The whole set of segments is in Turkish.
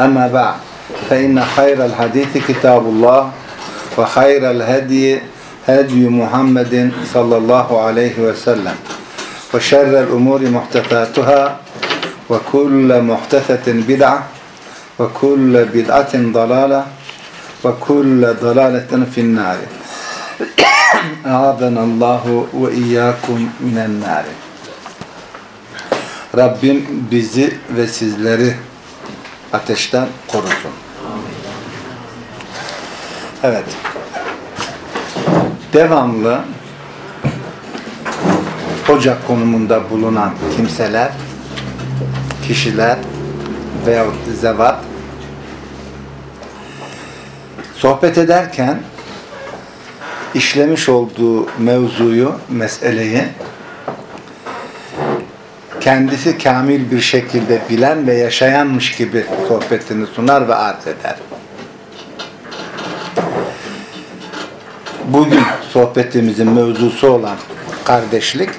أما بعد فإن خير الحديث كتاب الله وخير الهدي هدي محمد صلى الله عليه وسلم وشر الأمور محدثاتها وكل محدثة بدعة وكل بدعة ضلالة وكل ضلالة في النار أعاذنا الله وإياكم من النار Rabbim bizi ve sizleri ateşten korusun. Evet. Devamlı hoca konumunda bulunan kimseler, kişiler veyahut zevat sohbet ederken işlemiş olduğu mevzuyu, meseleyi kendisi kamil bir şekilde bilen ve yaşayanmış gibi sohbetini sunar ve arz eder. Bugün sohbetimizin mevzusu olan kardeşlik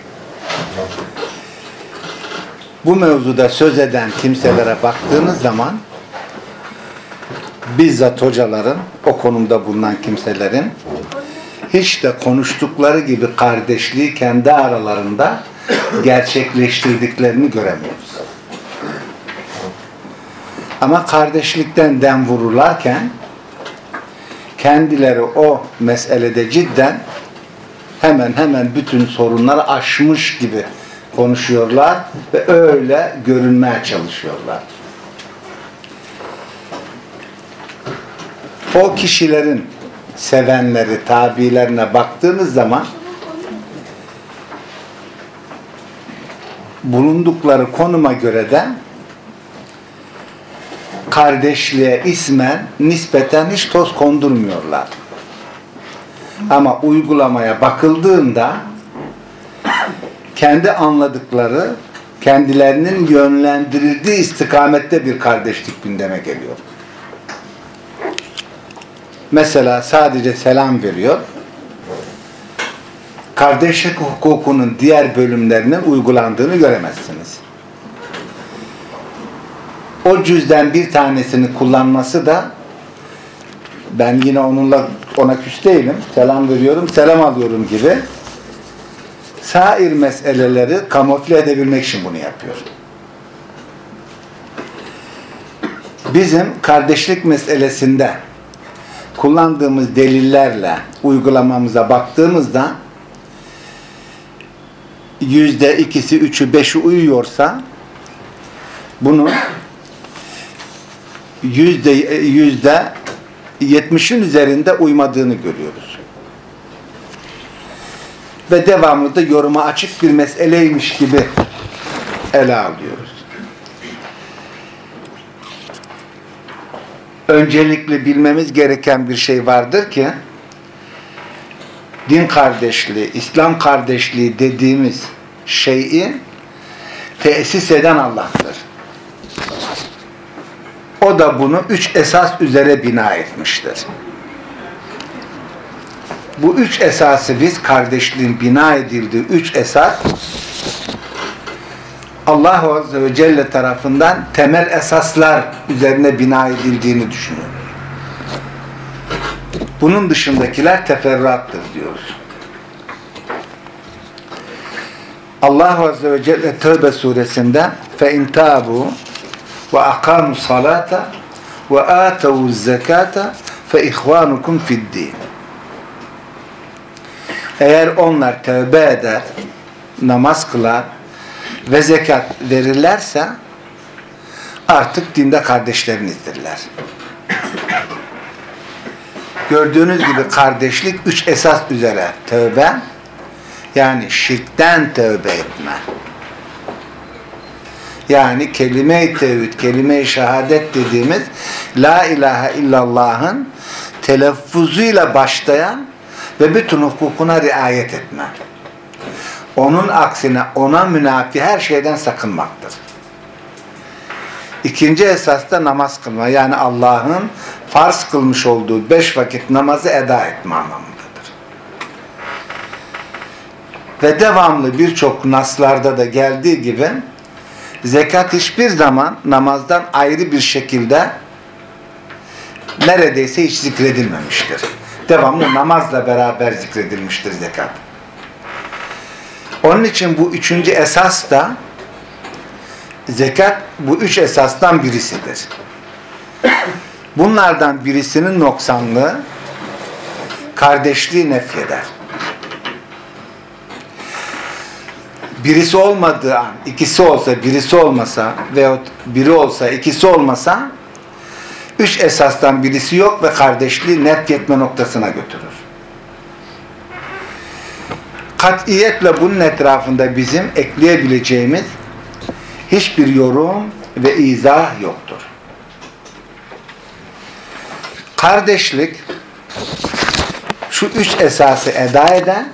bu mevzuda söz eden kimselere baktığınız zaman bizzat hocaların, o konumda bulunan kimselerin hiç de konuştukları gibi kardeşliği kendi aralarında gerçekleştirdiklerini göremiyoruz. Ama kardeşlikten dem vururlarken kendileri o meselede cidden hemen hemen bütün sorunları aşmış gibi konuşuyorlar ve öyle görünmeye çalışıyorlar. O kişilerin sevenleri, tabilerine baktığınız zaman bulundukları konuma göre de kardeşliğe ismen nispeten hiç toz kondurmuyorlar. Ama uygulamaya bakıldığında kendi anladıkları kendilerinin yönlendirildiği istikamette bir kardeşlik gündeme geliyor. Mesela sadece selam veriyor. Kardeşlik hukukunun diğer bölümlerinin uygulandığını göremezsiniz. O cüzden bir tanesini kullanması da ben yine onunla ona küs değilim. Selam veriyorum, selam alıyorum gibi sair meseleleri kamufle edebilmek için bunu yapıyor. Bizim kardeşlik meselesinde kullandığımız delillerle uygulamamıza baktığımızda yüzde ikisi, üçü, beşi uyuyorsa bunu yüzde yüzde yetmişin üzerinde uymadığını görüyoruz. Ve devamlı da yoruma açık bir meseleymiş gibi ele alıyoruz. Öncelikle bilmemiz gereken bir şey vardır ki din kardeşliği, İslam kardeşliği dediğimiz şeyi tesis eden Allah'tır. O da bunu üç esas üzere bina etmiştir. Bu üç esası biz kardeşliğin bina edildiği üç esas Allah Azze ve Celle tarafından temel esaslar üzerine bina edildiğini düşünüyoruz. Bunun dışındakiler teferruattır diyoruz. Allah Azze ve Celle Tevbe suresinde فَاِنْ تَابُوا وَاَقَامُوا الصَّلَاةَ وَآتَوُوا الزَّكَاةَ فَاِخْوَانُكُمْ فِي الدِّينِ Eğer onlar tövbe eder, namaz kılar ve zekat verirlerse artık dinde kardeşlerinizdirler. Gördüğünüz gibi kardeşlik üç esas üzere tövbe, yani şirkten tövbe etme. Yani kelime-i tevhid, kelime-i şehadet dediğimiz La ilahe illallah'ın telaffuzuyla başlayan ve bütün hukukuna riayet etme. Onun aksine ona münafi her şeyden sakınmaktır. İkinci esas da namaz kılma. Yani Allah'ın farz kılmış olduğu beş vakit namazı eda etme anlamındadır. Ve devamlı birçok naslarda da geldiği gibi zekat hiçbir zaman namazdan ayrı bir şekilde neredeyse hiç zikredilmemiştir. Devamlı namazla beraber zikredilmiştir zekat. Onun için bu üçüncü esas da zekat bu üç esastan birisidir. Bunlardan birisinin noksanlığı kardeşliği nefyeder. Birisi olmadığı an, ikisi olsa, birisi olmasa veyahut biri olsa, ikisi olmasa üç esastan birisi yok ve kardeşliği nefyetme noktasına götürür. Katiyetle bunun etrafında bizim ekleyebileceğimiz hiçbir yorum ve izah yoktur. Kardeşlik şu üç esası eda eden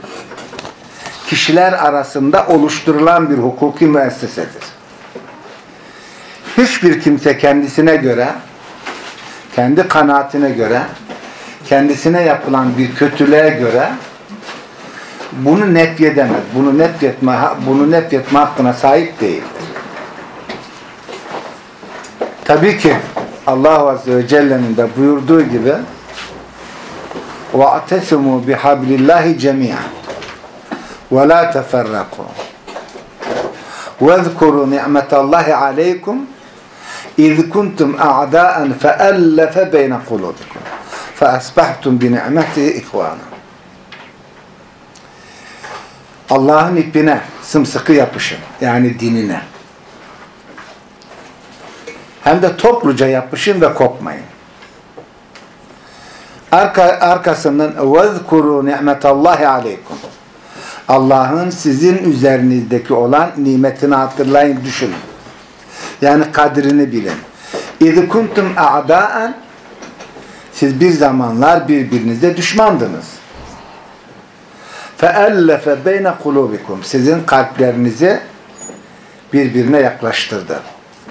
kişiler arasında oluşturulan bir hukuki müessesedir. Hiçbir kimse kendisine göre, kendi kanaatine göre, kendisine yapılan bir kötülüğe göre bunu nefyedemez. Bunu nefyetme, bunu nefyetme hakkına sahip değildir. Tabii ki Allah Azze ve Celle'nin de buyurduğu gibi وَاَتَسِمُوا بِحَبْلِ اللّٰهِ جَمِيعًا وَلَا تَفَرَّقُوا وَاذْكُرُوا نِعْمَةَ اللّٰهِ عَلَيْكُمْ اِذْ كُنْتُمْ اَعْدَاءً فَأَلَّفَ بَيْنَ قُلُوبِكُمْ فَأَسْبَحْتُمْ بِنِعْمَتِهِ اِخْوَانًا Allah'ın ipine sımsıkı yapışın. Yani dinine. Hem de topluca yapışın ve kopmayın. Arka, arkasından وَذْكُرُوا نِعْمَةَ اللّٰهِ عَلَيْكُمْ Allah'ın sizin üzerinizdeki olan nimetini hatırlayın, düşünün. Yani kadrini bilin. اِذْ كُنْتُمْ اَعْدَاءً Siz bir zamanlar birbirinize düşmandınız. فَاَلَّفَ بَيْنَ قُلُوبِكُمْ Sizin kalplerinizi birbirine yaklaştırdı.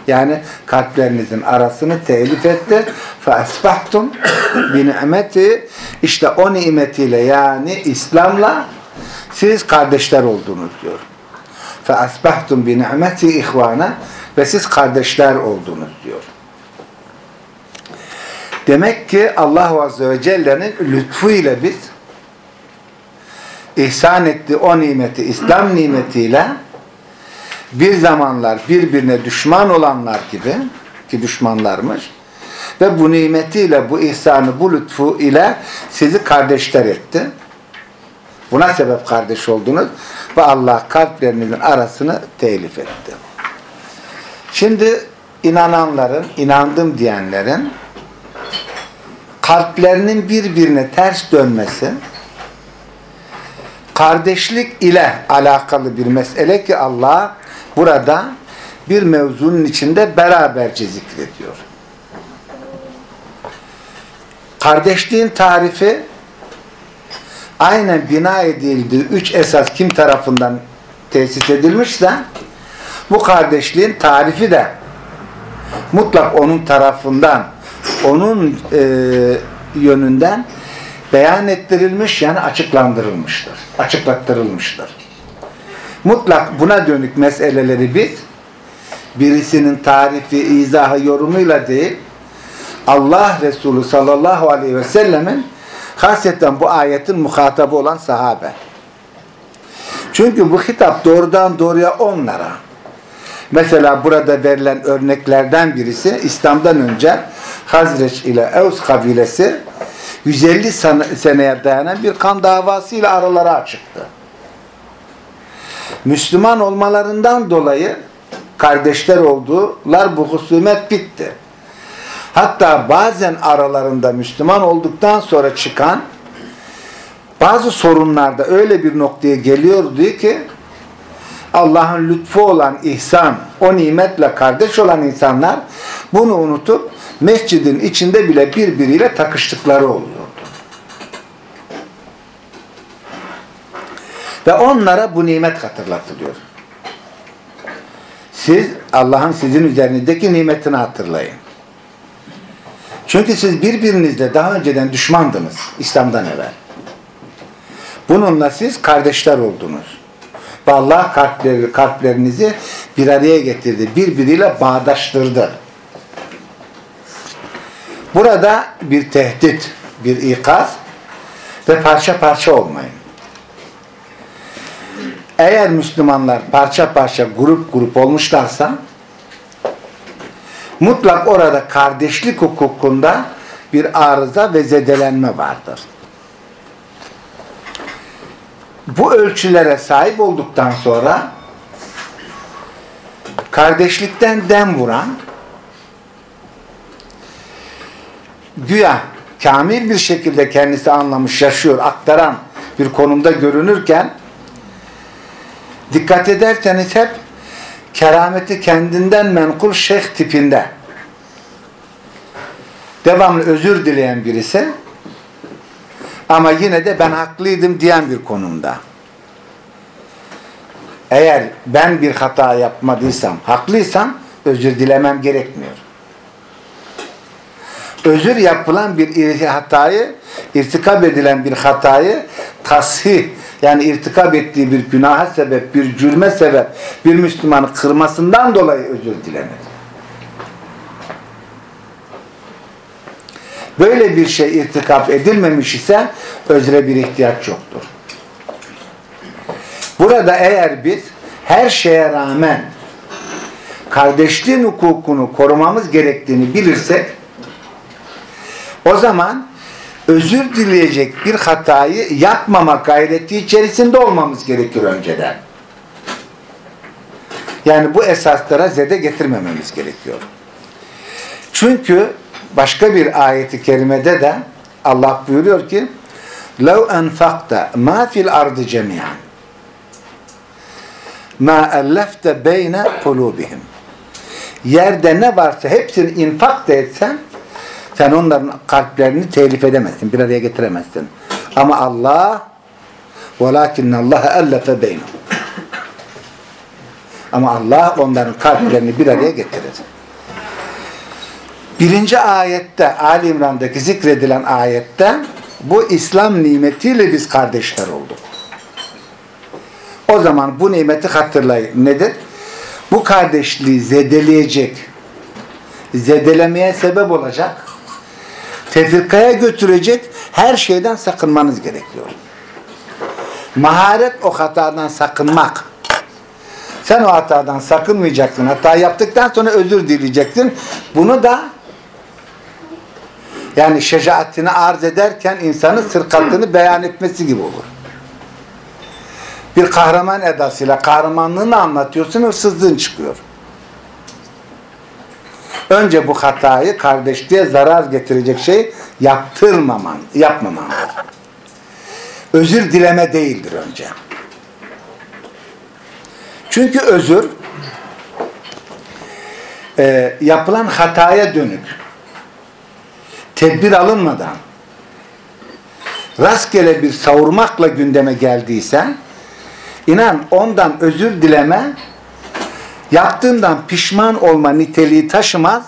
Yani kalplerinizin arasını telif etti. فَاَسْبَحْتُمْ بِنِعْمَتِ İşte o nimetiyle yani İslam'la siz kardeşler oldunuz diyor. فَاَسْبَحْتُمْ بِنِعْمَتِ ihvana Ve siz kardeşler oldunuz diyor. Demek ki Allah Azze ve Celle'nin lütfu ile biz ihsan ettiği o nimeti, İslam nimetiyle bir zamanlar birbirine düşman olanlar gibi ki düşmanlarmış ve bu nimetiyle, bu ihsanı, bu lütfu ile sizi kardeşler etti. Buna sebep kardeş oldunuz ve Allah kalplerinizin arasını telif etti. Şimdi inananların, inandım diyenlerin kalplerinin birbirine ters dönmesi kardeşlik ile alakalı bir mesele ki Allah burada bir mevzunun içinde beraberce zikrediyor. Kardeşliğin tarifi aynen bina edildiği üç esas kim tarafından tesis edilmişse bu kardeşliğin tarifi de mutlak onun tarafından onun e, yönünden beyan ettirilmiş yani açıklandırılmıştır. Açıklattırılmıştır. Mutlak buna dönük meseleleri biz birisinin tarifi, izahı, yorumuyla değil Allah Resulü sallallahu aleyhi ve sellemin hasreten bu ayetin muhatabı olan sahabe. Çünkü bu hitap doğrudan doğruya onlara. Mesela burada verilen örneklerden birisi İslam'dan önce Hazreç ile Evs kabilesi 150 seneye dayanan bir kan davasıyla araları açıktı. Müslüman olmalarından dolayı kardeşler oldular. Bu husumet bitti. Hatta bazen aralarında Müslüman olduktan sonra çıkan bazı sorunlarda öyle bir noktaya geliyordu ki Allah'ın lütfu olan ihsan, o nimetle kardeş olan insanlar bunu unutup mescidin içinde bile birbiriyle takıştıkları oluyordu. Ve onlara bu nimet hatırlatılıyor. Siz Allah'ın sizin üzerinizdeki nimetini hatırlayın. Çünkü siz birbirinizle daha önceden düşmandınız İslam'dan evvel. Bununla siz kardeşler oldunuz. Ve Allah kalpleri, kalplerinizi bir araya getirdi. Birbiriyle bağdaştırdı. Burada bir tehdit, bir ikaz ve parça parça olmayın. Eğer Müslümanlar parça parça, grup grup olmuşlarsa mutlak orada kardeşlik hukukunda bir arıza ve zedelenme vardır. Bu ölçülere sahip olduktan sonra kardeşlikten dem vuran güya kamil bir şekilde kendisi anlamış, yaşıyor, aktaran bir konumda görünürken dikkat ederseniz hep kerameti kendinden menkul şeyh tipinde devamlı özür dileyen birisi ama yine de ben haklıydım diyen bir konumda. Eğer ben bir hata yapmadıysam, haklıysam özür dilemem gerekmiyor. Özür yapılan bir hatayı, irtikab edilen bir hatayı tasih yani irtikab ettiği bir günaha sebep, bir cürme sebep bir Müslümanı kırmasından dolayı özür dilenir. Böyle bir şey irtikap edilmemiş ise özre bir ihtiyaç yoktur. Burada eğer biz her şeye rağmen kardeşliğin hukukunu korumamız gerektiğini bilirsek o zaman özür dileyecek bir hatayı yapmama gayreti içerisinde olmamız gerekir önceden. Yani bu esaslara zede getirmememiz gerekiyor. Çünkü başka bir ayeti kerimede de Allah buyuruyor ki لَوْ أَنْفَقْتَ مَا فِي الْأَرْضِ جَمِيعًا مَا أَلَّفْتَ بَيْنَ قُلُوبِهِمْ Yerde ne varsa hepsini infak da etsen sen onların kalplerini telif edemezsin, bir araya getiremezsin. Ama Allah وَلَاكِنَّ اللّٰهَ أَلَّفَ بَيْنَهُ Ama Allah onların kalplerini bir araya getirir. Birinci ayette, Ali İmran'daki zikredilen ayette bu İslam nimetiyle biz kardeşler olduk. O zaman bu nimeti hatırlayın. Nedir? Bu kardeşliği zedeleyecek, zedelemeye sebep olacak, tefrikaya götürecek her şeyden sakınmanız gerekiyor. Maharet o hatadan sakınmak. Sen o hatadan sakınmayacaksın. Hata yaptıktan sonra özür dileyeceksin. Bunu da yani şecaatini arz ederken insanın sırkatını beyan etmesi gibi olur. Bir kahraman edasıyla kahramanlığını anlatıyorsun, hırsızlığın çıkıyor. Önce bu hatayı kardeşliğe zarar getirecek şey yaptırmaman, yapmamandır. Özür dileme değildir önce. Çünkü özür e, yapılan hataya dönük tedbir alınmadan rastgele bir savurmakla gündeme geldiyse inan ondan özür dileme yaptığından pişman olma niteliği taşımaz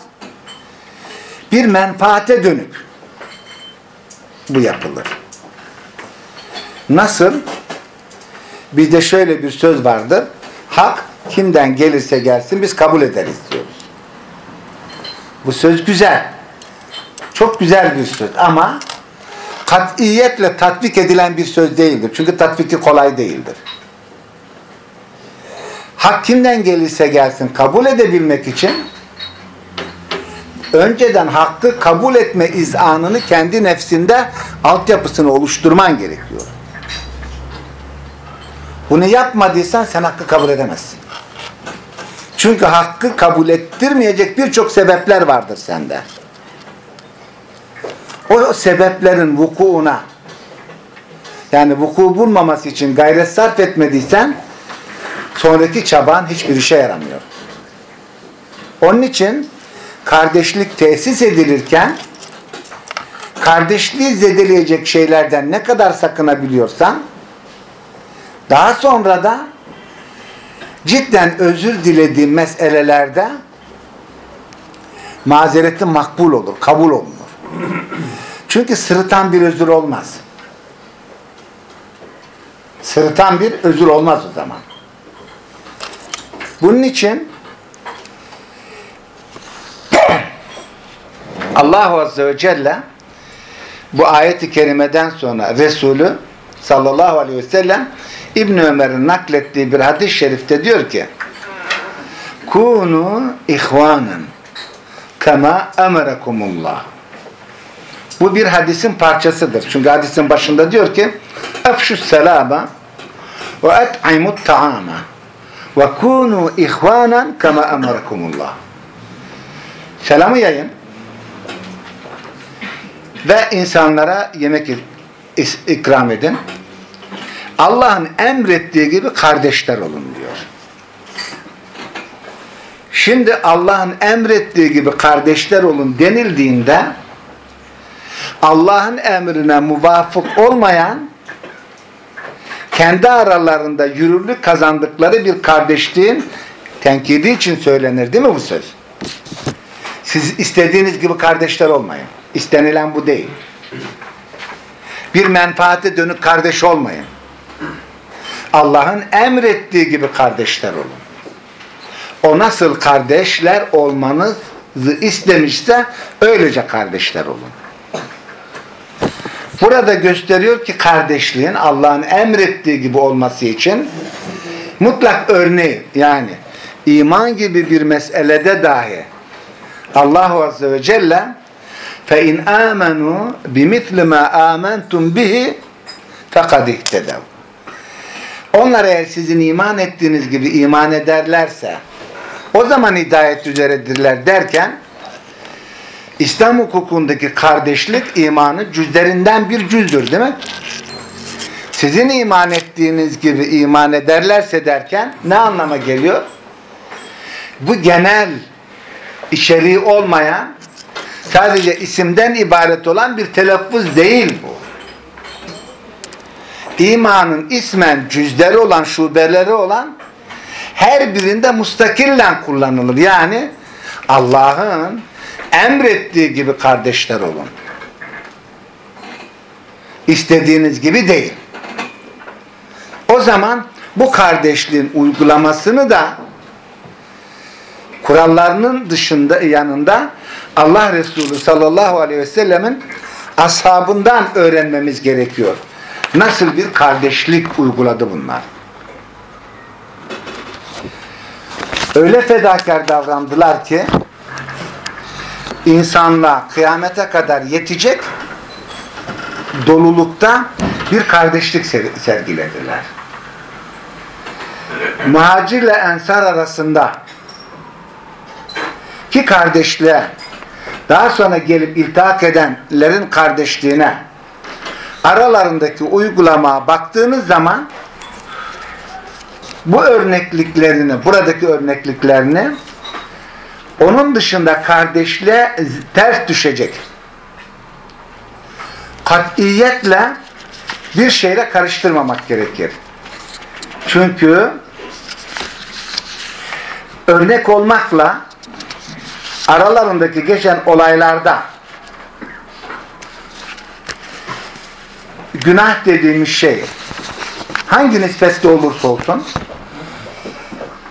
bir menfaate dönük bu yapılır. Nasıl? Bizde şöyle bir söz vardır. Hak kimden gelirse gelsin biz kabul ederiz diyoruz. Bu söz güzel. Çok güzel bir söz ama katiyetle tatbik edilen bir söz değildir. Çünkü tatbiki kolay değildir. Hak kimden gelirse gelsin kabul edebilmek için önceden hakkı kabul etme izanını kendi nefsinde altyapısını oluşturman gerekiyor. Bunu yapmadıysan sen hakkı kabul edemezsin. Çünkü hakkı kabul ettirmeyecek birçok sebepler vardır sende o sebeplerin vukuuna yani vuku bulmaması için gayret sarf etmediysen sonraki çaban hiçbir işe yaramıyor. Onun için kardeşlik tesis edilirken kardeşliği zedeleyecek şeylerden ne kadar sakınabiliyorsan daha sonra da cidden özür dilediğin meselelerde mazereti makbul olur, kabul olunur. Çünkü sırıtan bir özür olmaz. Sırıtan bir özür olmaz o zaman. Bunun için Allah Azze ve Celle bu ayeti kerimeden sonra Resulü sallallahu aleyhi ve sellem İbn Ömer'in naklettiği bir hadis-i şerifte diyor ki Kunu ihvanen kema emrekumullah Bu bir hadisin parçasıdır. Çünkü hadisin başında diyor ki Efşus selama ve et'imut ta'ama ve kunu ihvanen kema emrekumullah Selamı yayın ve insanlara yemek ikram edin. Allah'ın emrettiği gibi kardeşler olun diyor. Şimdi Allah'ın emrettiği gibi kardeşler olun denildiğinde Allah'ın emrine muvafık olmayan kendi aralarında yürürlük kazandıkları bir kardeşliğin tenkidi için söylenir değil mi bu söz? Siz istediğiniz gibi kardeşler olmayın. İstenilen bu değil. Bir menfaate dönük kardeş olmayın. Allah'ın emrettiği gibi kardeşler olun. O nasıl kardeşler olmanızı istemişse öylece kardeşler olun. Burada gösteriyor ki kardeşliğin Allah'ın emrettiği gibi olması için mutlak örneği yani iman gibi bir meselede dahi Allahu Azze ve Celle فَاِنْ آمَنُوا بِمِثْلِ مَا آمَنْتُمْ بِهِ فَقَدْ اِهْتَدَوْا onlar eğer sizin iman ettiğiniz gibi iman ederlerse o zaman hidayet üzeredirler derken İslam hukukundaki kardeşlik imanı cüzlerinden bir cüzdür değil mi? Sizin iman ettiğiniz gibi iman ederlerse derken ne anlama geliyor? Bu genel içeriği olmayan sadece isimden ibaret olan bir telaffuz değil bu imanın ismen cüzleri olan, şubeleri olan her birinde mustakillen kullanılır. Yani Allah'ın emrettiği gibi kardeşler olun. İstediğiniz gibi değil. O zaman bu kardeşliğin uygulamasını da kurallarının dışında yanında Allah Resulü sallallahu aleyhi ve sellemin ashabından öğrenmemiz gerekiyor nasıl bir kardeşlik uyguladı bunlar. Öyle fedakar davrandılar ki insanla kıyamete kadar yetecek dolulukta bir kardeşlik sergilediler. Muhacirle ensar arasında ki kardeşliğe daha sonra gelip iltihak edenlerin kardeşliğine aralarındaki uygulamaya baktığınız zaman bu örnekliklerini, buradaki örnekliklerini onun dışında kardeşliğe ters düşecek. Katiyetle bir şeyle karıştırmamak gerekir. Çünkü örnek olmakla aralarındaki geçen olaylarda günah dediğimiz şey hangi nispette olursa olsun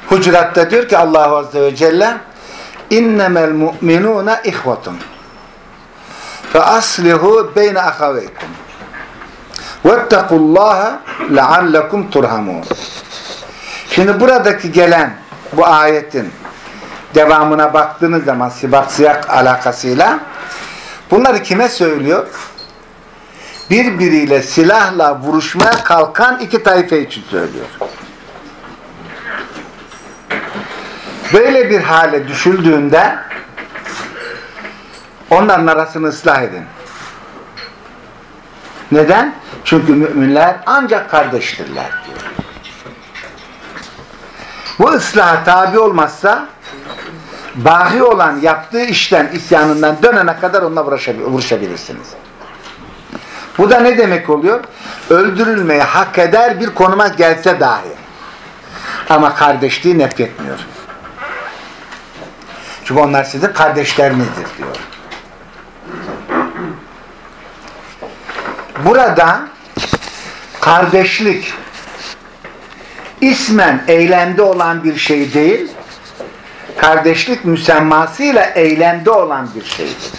Hucurat'ta diyor ki Allah Azze ve Celle innemel mu'minuna ihvatun fe aslihu beyne ahaveykum vettekullaha leallekum turhamun şimdi buradaki gelen bu ayetin devamına baktığınız zaman sibak siyak alakasıyla bunları kime söylüyor? birbiriyle silahla vuruşmaya kalkan iki tayfe için söylüyor. Böyle bir hale düşüldüğünde onların arasını ıslah edin. Neden? Çünkü müminler ancak kardeştirler diyor. Bu ıslaha tabi olmazsa bahi olan yaptığı işten, isyanından dönene kadar onunla vuruşabilirsiniz. Bu da ne demek oluyor? Öldürülmeyi hak eder bir konuma gelse dahi. Ama kardeşliği nefretmiyor. Çünkü onlar sizin kardeşlerinizdir diyor. Burada kardeşlik ismen eylemde olan bir şey değil, kardeşlik müsemmasıyla eylemde olan bir şeydir.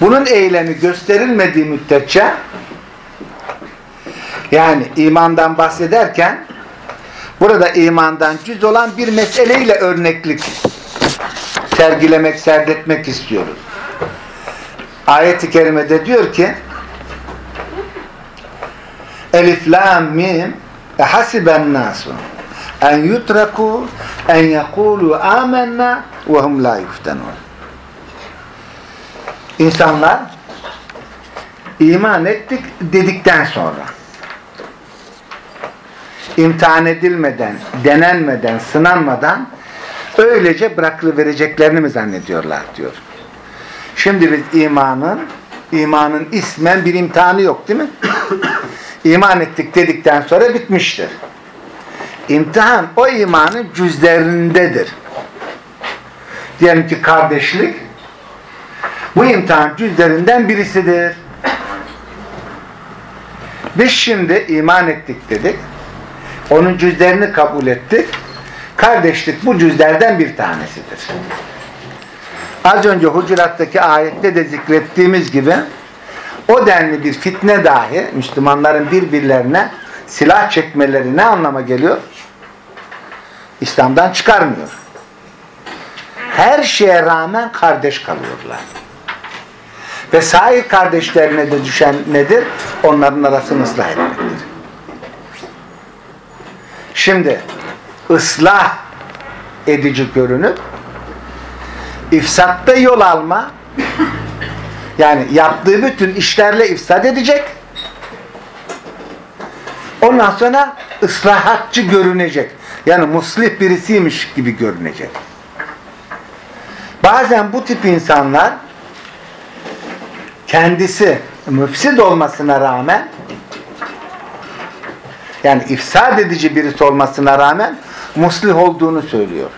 Bunun eylemi gösterilmediği müddetçe yani imandan bahsederken burada imandan cüz olan bir meseleyle örneklik sergilemek, serdetmek istiyoruz. Ayet-i kerimede diyor ki Elif lam mim ehasiben nasu en yutraku en yekulu amennâ ve hum la yuftenun. İnsanlar iman ettik dedikten sonra imtihan edilmeden, denenmeden, sınanmadan öylece bırakılıvereceklerini mi zannediyorlar diyor. Şimdi biz imanın imanın ismen bir imtihanı yok değil mi? İman ettik dedikten sonra bitmiştir. İmtihan o imanın cüzlerindedir. Diyelim ki kardeşlik bu imtihan cüzlerinden birisidir. Biz şimdi iman ettik dedik. Onun cüzlerini kabul ettik. Kardeşlik bu cüzlerden bir tanesidir. Az önce Hucurat'taki ayette de zikrettiğimiz gibi o denli bir fitne dahi Müslümanların birbirlerine silah çekmeleri ne anlama geliyor? İslam'dan çıkarmıyor. Her şeye rağmen kardeş kalıyorlar. Ve sahih kardeşlerine de düşen nedir? Onların arasını ıslah etmektir. Şimdi ıslah edici görünüp ifsatta yol alma yani yaptığı bütün işlerle ifsad edecek ondan sonra ıslahatçı görünecek. Yani muslih birisiymiş gibi görünecek. Bazen bu tip insanlar kendisi müfsid olmasına rağmen yani ifsad edici birisi olmasına rağmen muslih olduğunu söylüyor.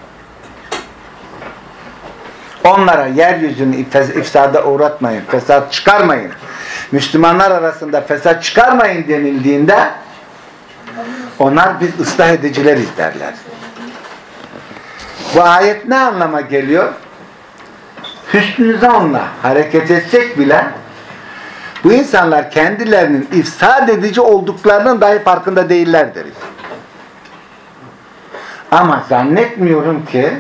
Onlara yeryüzünü ifsada uğratmayın, fesat çıkarmayın. Müslümanlar arasında fesat çıkarmayın denildiğinde onlar biz ıslah edicileriz derler. Bu ayet ne anlama geliyor? Hüsnü zanla hareket etsek bile bu insanlar kendilerinin ifsad edici olduklarının dahi farkında değiller deriz. Ama zannetmiyorum ki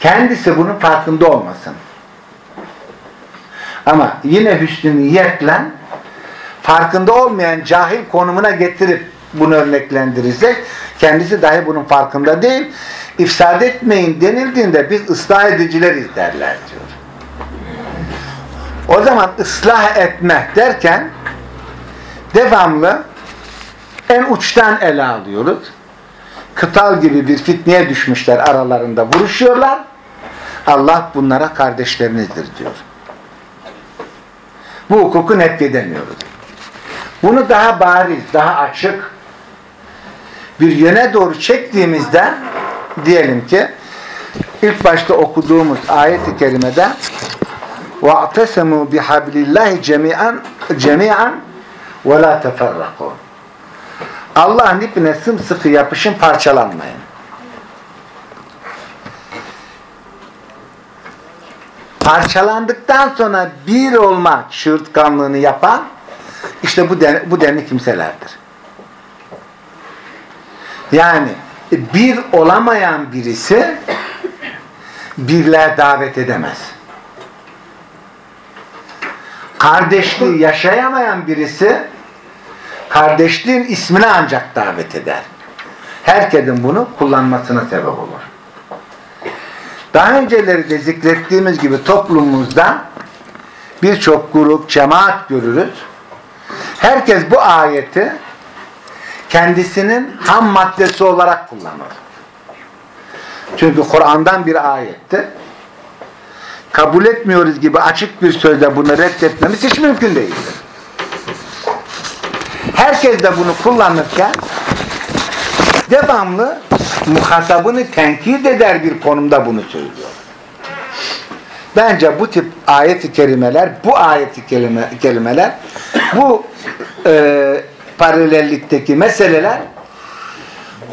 kendisi bunun farkında olmasın. Ama yine hüsnü niyetle farkında olmayan cahil konumuna getirip bunu örneklendirirsek kendisi dahi bunun farkında değil. İfsad etmeyin denildiğinde biz ıslah edicileriz derler diyor. O zaman ıslah etme derken devamlı en uçtan ele alıyoruz. Kıtal gibi bir fitneye düşmüşler aralarında vuruşuyorlar. Allah bunlara kardeşlerinizdir diyor. Bu hukuku nefyedemiyoruz. Bunu daha bariz, daha açık bir yöne doğru çektiğimizde diyelim ki ilk başta okuduğumuz ayet-i kerimede وَاَعْتَسَمُوا بِحَبْلِ اللّٰهِ جَمِيعًا جَمِيعًا وَلَا تَفَرَّقُوا Allah'ın ipine sımsıkı yapışın parçalanmayın. Parçalandıktan sonra bir olma çığırtkanlığını yapan işte bu, den bu denli kimselerdir. Yani bir olamayan birisi birler davet edemez. Kardeşliği yaşayamayan birisi kardeşliğin ismini ancak davet eder. Herkesin bunu kullanmasına sebep olur. Daha önceleri de zikrettiğimiz gibi toplumumuzda birçok grup, cemaat görürüz. Herkes bu ayeti kendisinin ham maddesi olarak kullanır. Çünkü Kur'an'dan bir ayette kabul etmiyoruz gibi açık bir sözle bunu reddetmemiz hiç mümkün değildir. Herkes de bunu kullanırken devamlı muhatabını tenkit eder bir konumda bunu söylüyor. Bence bu tip ayet-i kerimeler, bu ayet-i kelime, kelimeler, bu e, paralellikteki meseleler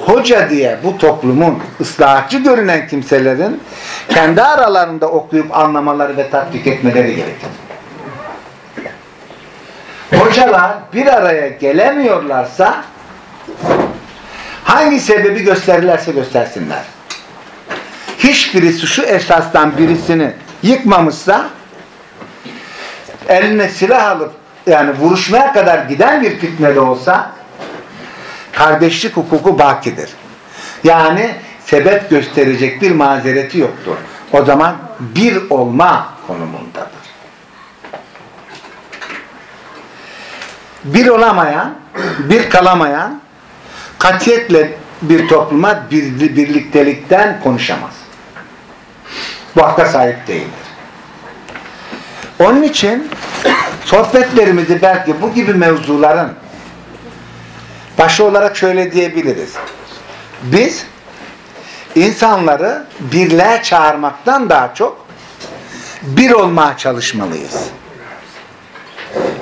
hoca diye bu toplumun ıslahatçı görünen kimselerin kendi aralarında okuyup anlamaları ve tatbik etmeleri gerekir. Hocalar bir araya gelemiyorlarsa hangi sebebi gösterirlerse göstersinler. Hiçbirisi şu esasdan birisini yıkmamışsa eline silah alıp yani vuruşmaya kadar giden bir fitne de olsa kardeşlik hukuku bakidir. Yani sebep gösterecek bir mazereti yoktur. O zaman bir olma konumundadır. Bir olamayan, bir kalamayan katiyetle bir topluma bir, birliktelikten konuşamaz. Bu hakka sahip değildir. Onun için sohbetlerimizi belki bu gibi mevzuların başı olarak şöyle diyebiliriz. Biz insanları birliğe çağırmaktan daha çok bir olmaya çalışmalıyız.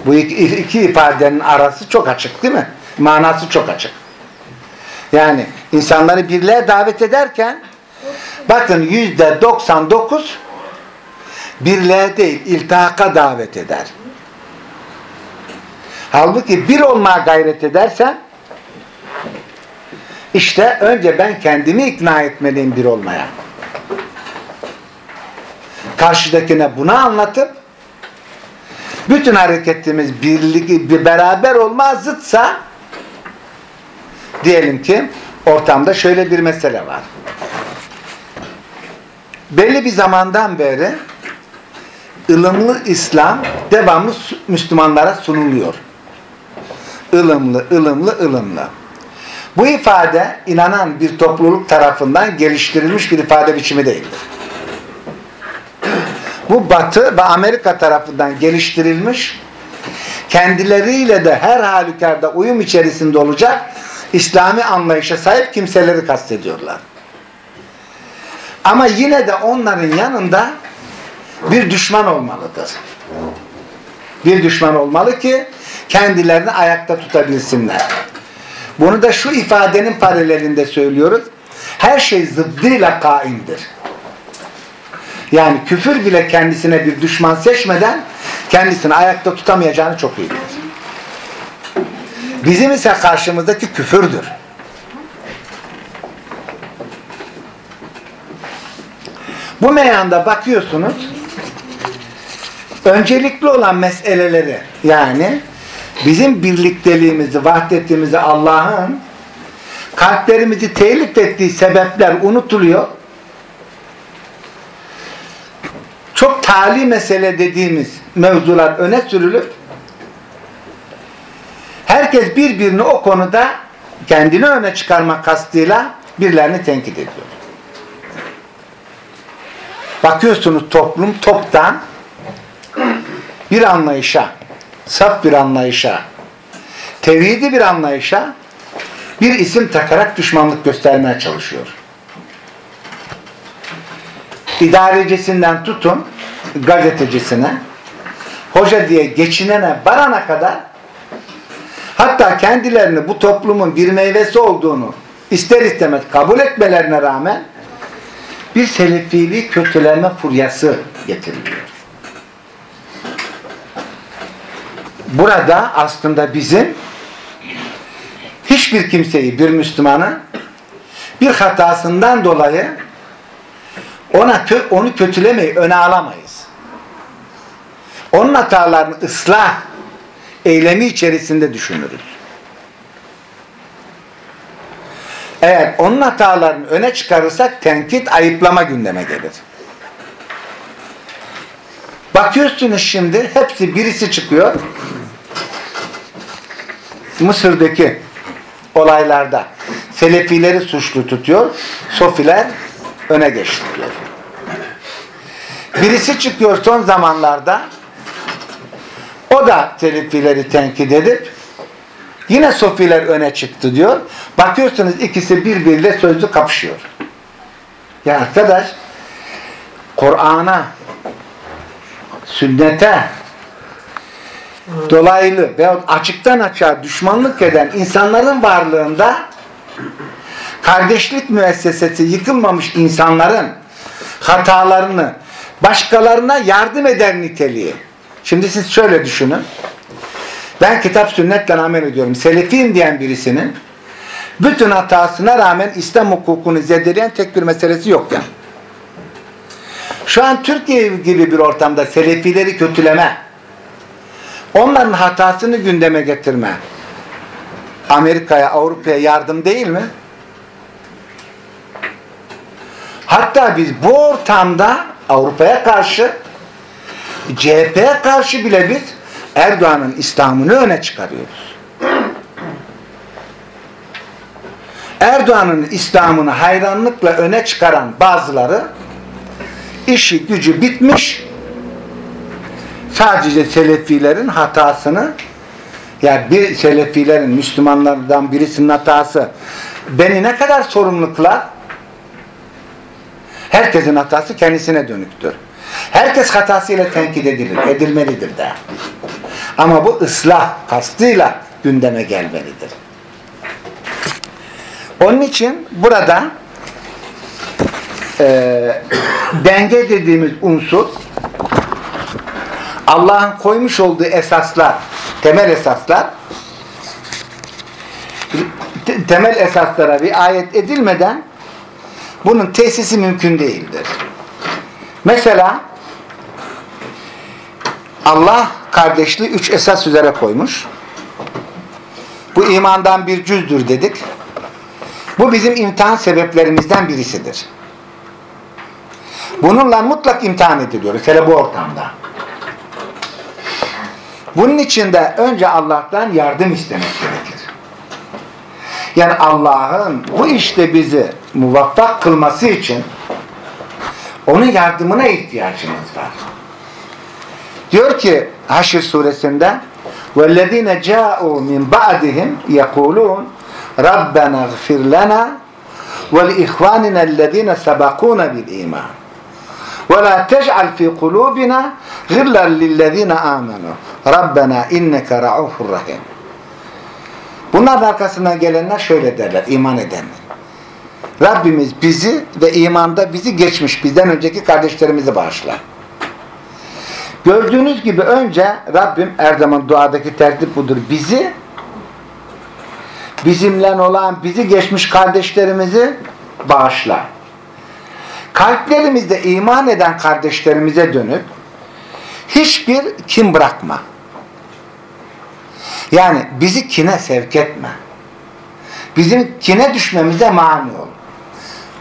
Bu iki, iki ifadenin arası çok açık değil mi? Manası çok açık. Yani insanları birliğe davet ederken bakın yüzde 99 birliğe değil iltihaka davet eder. Halbuki bir olmaya gayret edersen işte önce ben kendimi ikna etmeliyim bir olmaya. Karşıdakine bunu anlatıp bütün hareketimiz birlik, bir beraber olma zıtsa diyelim ki ortamda şöyle bir mesele var. Belli bir zamandan beri ılımlı İslam devamlı Müslümanlara sunuluyor. Ilımlı, ılımlı, ılımlı. Bu ifade inanan bir topluluk tarafından geliştirilmiş bir ifade biçimi değildir. Bu Batı ve Amerika tarafından geliştirilmiş kendileriyle de her halükarda uyum içerisinde olacak İslami anlayışa sahip kimseleri kastediyorlar. Ama yine de onların yanında bir düşman olmalıdır. Bir düşman olmalı ki kendilerini ayakta tutabilsinler. Bunu da şu ifadenin paralelinde söylüyoruz. Her şey zıddıyla kaimdir. Yani küfür bile kendisine bir düşman seçmeden kendisini ayakta tutamayacağını çok iyi bilir. Bizim ise karşımızdaki küfürdür. Bu meyanda bakıyorsunuz öncelikli olan meseleleri yani bizim birlikteliğimizi, vahdetimizi Allah'ın kalplerimizi telif ettiği sebepler unutuluyor. Çok tali mesele dediğimiz mevzular öne sürülüp herkes birbirini o konuda kendini öne çıkarmak kastıyla birilerini tenkit ediyor. Bakıyorsunuz toplum toptan bir anlayışa, saf bir anlayışa, tevhidi bir anlayışa bir isim takarak düşmanlık göstermeye çalışıyor. İdarecisinden tutun gazetecisine, hoca diye geçinene varana kadar hatta kendilerini bu toplumun bir meyvesi olduğunu ister istemez kabul etmelerine rağmen bir selefiliği kötüleme furyası getiriliyor. Burada aslında bizim hiçbir kimseyi, bir Müslümanı bir hatasından dolayı ona onu kötülemeyi öne alamayız. Onun hatalarını ıslah eylemi içerisinde düşünürüz. Eğer onun hatalarını öne çıkarırsak tenkit, ayıplama gündeme gelir. Bakıyorsunuz şimdi hepsi birisi çıkıyor. Mısır'daki olaylarda Selefileri suçlu tutuyor. Sofiler öne geçti diyor. Birisi çıkıyor son zamanlarda o da Selefileri tenkit edip yine Sofiler öne çıktı diyor. Bakıyorsunuz ikisi birbiriyle sözlü kapışıyor. Ya arkadaş Kur'an'a sünnete dolaylı veyahut açıktan açığa düşmanlık eden insanların varlığında kardeşlik müessesesi yıkılmamış insanların hatalarını başkalarına yardım eder niteliği. Şimdi siz şöyle düşünün. Ben kitap sünnetle amel ediyorum. Selefiyim diyen birisinin bütün hatasına rağmen İslam hukukunu zedeleyen tek bir meselesi yok yani. Şu an Türkiye gibi bir ortamda selefileri kötüleme, onların hatasını gündeme getirme, Amerika'ya, Avrupa'ya yardım değil mi? Hatta biz bu ortamda Avrupa'ya karşı, CHP'ye karşı bile biz Erdoğan'ın İslam'ını öne çıkarıyoruz. Erdoğan'ın İslam'ını hayranlıkla öne çıkaran bazıları işi gücü bitmiş sadece Selefilerin hatasını yani bir Selefilerin Müslümanlardan birisinin hatası beni ne kadar sorumlulukla herkesin hatası kendisine dönüktür. Herkes hatasıyla tenkit edilir, edilmelidir de. Ama bu ıslah kastıyla gündeme gelmelidir. Onun için burada e, denge dediğimiz unsur Allah'ın koymuş olduğu esaslar, temel esaslar temel esaslara bir ayet edilmeden bunun tesisi mümkün değildir. Mesela Allah kardeşliği üç esas üzere koymuş. Bu imandan bir cüzdür dedik. Bu bizim imtihan sebeplerimizden birisidir. Bununla mutlak imtihan ediliyoruz. Hele bu ortamda. Bunun için de önce Allah'tan yardım istemek gerekir. Yani Allah'ın bu işte bizi muvaffak kılması için onun yardımına ihtiyacımız var. Diyor ki Haşr suresinde وَالَّذ۪ينَ جَاءُوا مِنْ بَعْدِهِمْ يَقُولُونَ رَبَّنَا اغْفِرْ لَنَا وَلِإِخْوَانِنَا الَّذ۪ينَ سَبَقُونَ بِالْاِيمَانِ وَلَا تَجْعَلْ فِي قُلُوبِنَا غِلًّا لِلَّذ۪ينَ آمَنُوا Rabbena inneke raufur rahim. Bunlar arkasından gelenler şöyle derler, iman edenler. Rabbimiz bizi ve imanda bizi geçmiş, bizden önceki kardeşlerimizi bağışlar. Gördüğünüz gibi önce Rabbim her zaman duadaki tertip budur. Bizi, bizimle olan bizi geçmiş kardeşlerimizi bağışlar. Kalplerimizde iman eden kardeşlerimize dönüp hiçbir kim bırakma. Yani bizi kine sevk etme. Bizim kine düşmemize mani ol.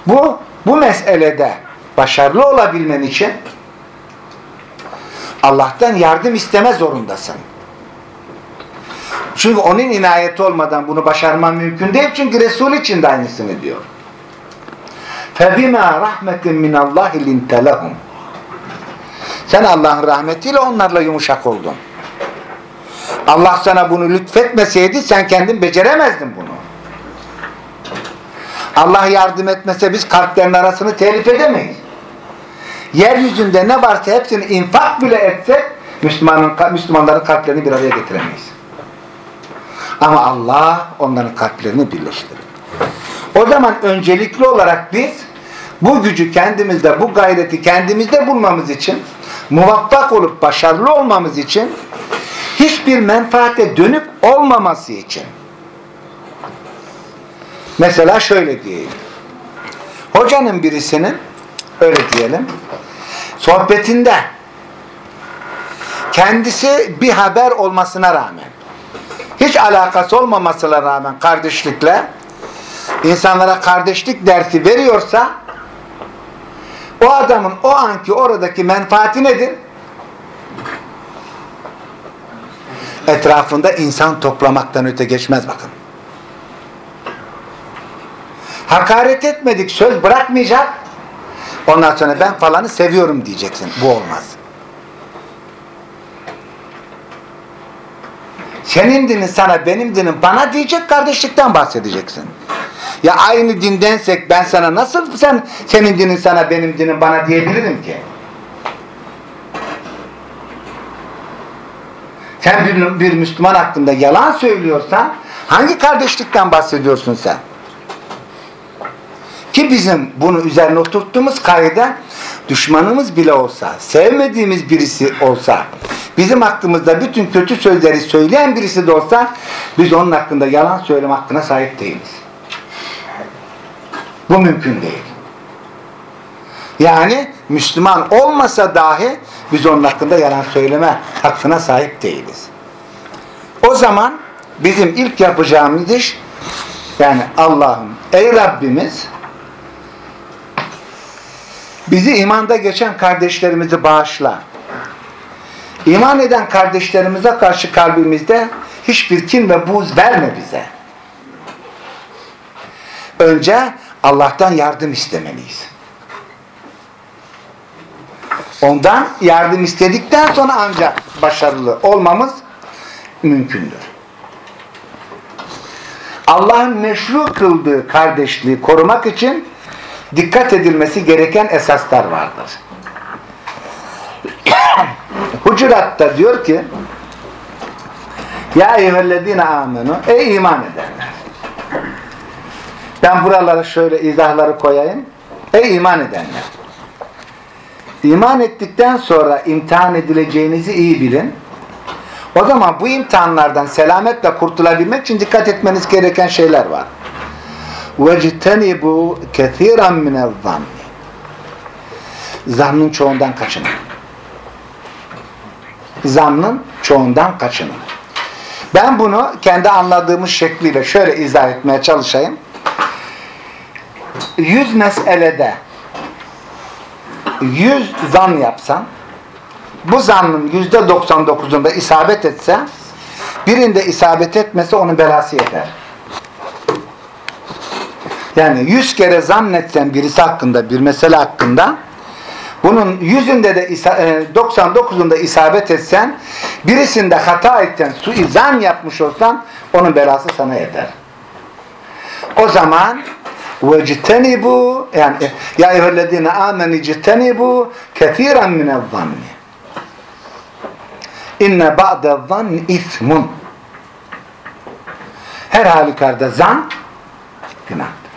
Bu, bu meselede başarılı olabilmen için Allah'tan yardım isteme zorundasın. Çünkü onun inayeti olmadan bunu başarman mümkün değil. Çünkü Resul için de aynısını diyor. فَبِمَا رَحْمَةٍ مِنَ اللّٰهِ لِنْتَ لَهُمْ Sen Allah'ın rahmetiyle onlarla yumuşak oldun. Allah sana bunu lütfetmeseydi sen kendin beceremezdin bunu. Allah yardım etmese biz kalplerin arasını telif edemeyiz. Yeryüzünde ne varsa hepsini infak bile etsek Müslümanın, Müslümanların kalplerini bir araya getiremeyiz. Ama Allah onların kalplerini birleştirir. O zaman öncelikli olarak biz bu gücü kendimizde, bu gayreti kendimizde bulmamız için, muvaffak olup başarılı olmamız için, hiçbir menfaate dönüp olmaması için. Mesela şöyle diyeyim. Hocanın birisinin, öyle diyelim, sohbetinde kendisi bir haber olmasına rağmen, hiç alakası olmamasına rağmen kardeşlikle, insanlara kardeşlik dersi veriyorsa, o adamın o anki oradaki menfaati nedir? Etrafında insan toplamaktan öte geçmez bakın. Hakaret etmedik, söz bırakmayacak. Ondan sonra ben falanı seviyorum diyeceksin. Bu olmaz. Senin dinin sana, benim dinim bana diyecek kardeşlikten bahsedeceksin. Ya aynı dindensek ben sana nasıl sen senin dinin sana, benim dinim bana diyebilirim ki? Sen bir, bir Müslüman hakkında yalan söylüyorsan hangi kardeşlikten bahsediyorsun sen? Ki bizim bunu üzerine oturttuğumuz kaide düşmanımız bile olsa, sevmediğimiz birisi olsa, bizim hakkımızda bütün kötü sözleri söyleyen birisi de olsa biz onun hakkında yalan söyleme hakkına sahip değiliz. Bu mümkün değil. Yani Müslüman olmasa dahi biz onun hakkında yalan söyleme hakkına sahip değiliz. O zaman bizim ilk yapacağımız iş yani Allah'ım ey Rabbimiz bizi imanda geçen kardeşlerimizi bağışla. İman eden kardeşlerimize karşı kalbimizde hiçbir kin ve buz verme bize. Önce Allah'tan yardım istemeliyiz. Ondan yardım istedikten sonra ancak başarılı olmamız mümkündür. Allah'ın meşru kıldığı kardeşliği korumak için dikkat edilmesi gereken esaslar vardır. Hucurat'ta diyor ki Ya eyyühellezine amenu Ey iman edenler Ben buralara şöyle izahları koyayım Ey iman edenler İman ettikten sonra imtihan edileceğinizi iyi bilin. O zaman bu imtihanlardan selametle kurtulabilmek için dikkat etmeniz gereken şeyler var. وَجْتَنِبُوا كَثِيرًا مِنَ الظَّنِّ Zannın çoğundan kaçının. Zannın çoğundan kaçının. Ben bunu kendi anladığımız şekliyle şöyle izah etmeye çalışayım. Yüz meselede yüz zan yapsan bu zannın yüzde 99'unda isabet etse birinde isabet etmese onun belası yeter. Yani yüz kere zannetsen birisi hakkında bir mesele hakkında bunun yüzünde de 99'unda isabet etsen birisinde hata etsen suizan yapmış olsan onun belası sana yeter. O zaman ve ctenibu yani ya eyyühellezine ameni ctenibu kethiren minezzanni inne ba'de zanni ismun her halükarda zan günahtır.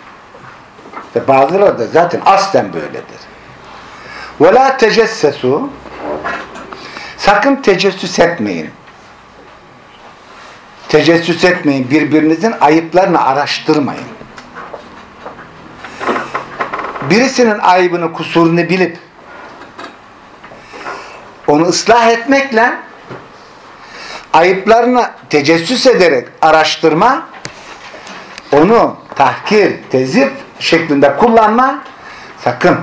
Ve bazıları da zaten aslen böyledir. Ve la sakın tecessüs etmeyin. Tecessüs etmeyin. Birbirinizin ayıplarını araştırmayın Birisinin ayıbını, kusurunu bilip onu ıslah etmekle ayıplarını tecessüs ederek araştırma onu tahkir, tezip şeklinde kullanma sakın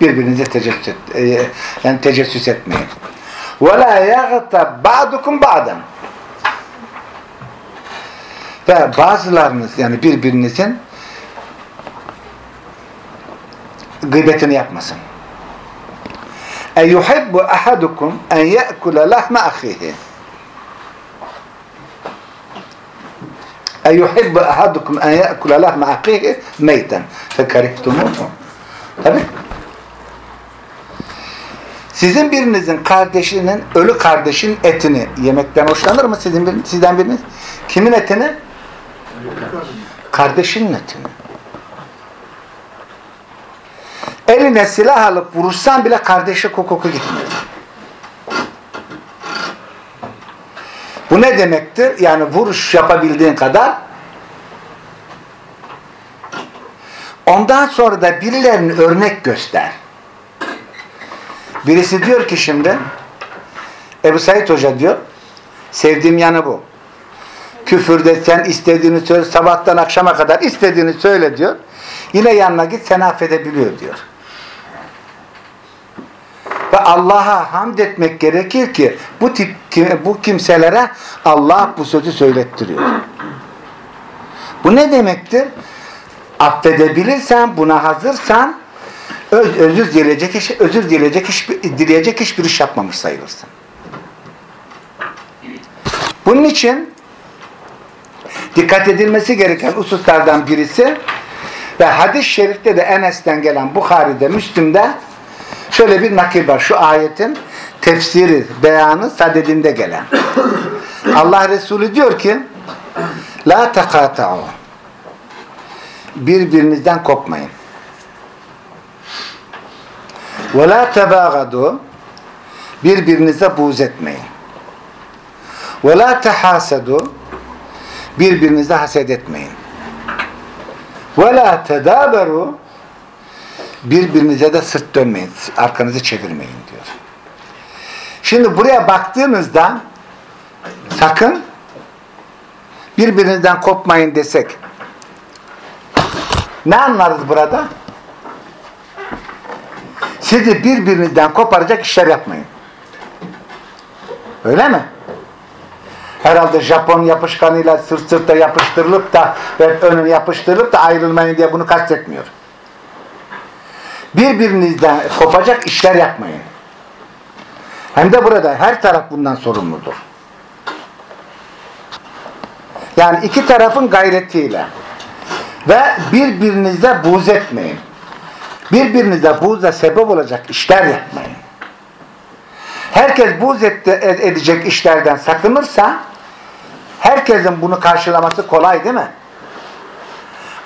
birbirinize tecessüs, et, e, yani tecessüs etmeyin. وَلَا يَغْتَ بَعْدُكُمْ بَعْدًا Ve bazılarınız yani birbirinizin gıybetini yapmasın. اَيُحِبُّ أَحَدُكُمْ اَنْ يَأْكُلَ لَحْمَ أَخِيهِ اَيُحِبُّ اَحَدُكُمْ اَنْ يَأْكُلَ لَحْمَ أَخِيهِ مَيْتًا فَكَرِهْتُمُوهُ Tabi. Sizin birinizin kardeşinin, ölü kardeşin etini yemekten hoşlanır mı sizin biriniz, sizden biriniz? Kimin etini? Kardeşinin etini. Eline silah alıp vurursan bile kardeşe koku gitmiyor. Bu ne demektir? Yani vuruş yapabildiğin kadar ondan sonra da birilerinin örnek göster. Birisi diyor ki şimdi Ebu Said Hoca diyor sevdiğim yanı bu. Küfürde sen istediğini söyle sabahtan akşama kadar istediğini söyle diyor. Yine yanına git sen affedebiliyor diyor. Allah'a hamd etmek gerekir ki bu tip bu kimselere Allah bu sözü söylettiriyor. Bu ne demektir? affedebilirsen, buna hazırsan öz, özür dileyecek iş, özür dileyecek iş, dileyecek hiçbir iş yapmamış sayılırsın. Bunun için dikkat edilmesi gereken hususlardan birisi ve hadis-i şerifte de Enes'ten gelen Bukhari'de, Müslim'de şöyle bir nakil var. Şu ayetin tefsiri, beyanı sadedinde gelen. Allah Resulü diyor ki La tekata'u Birbirinizden kopmayın. Ve la tebâgadu Birbirinize buğz etmeyin. Ve la tehâsedu Birbirinize haset etmeyin. Ve la tedâberu Birbirinize de sırt dönmeyin. Arkanızı çevirmeyin diyor. Şimdi buraya baktığınızda sakın birbirinizden kopmayın desek ne anlarız burada? Sizi birbirinizden koparacak işler yapmayın. Öyle mi? Herhalde Japon yapışkanıyla sırt sırta yapıştırılıp da ve önüne yapıştırılıp da ayrılmayın diye bunu kastetmiyor. Birbirinizden kopacak işler yapmayın. Hem de burada her taraf bundan sorumludur. Yani iki tarafın gayretiyle ve birbirinizle buğz etmeyin. Birbirinize buğza sebep olacak işler yapmayın. Herkes buğz edecek işlerden sakınırsa herkesin bunu karşılaması kolay değil mi?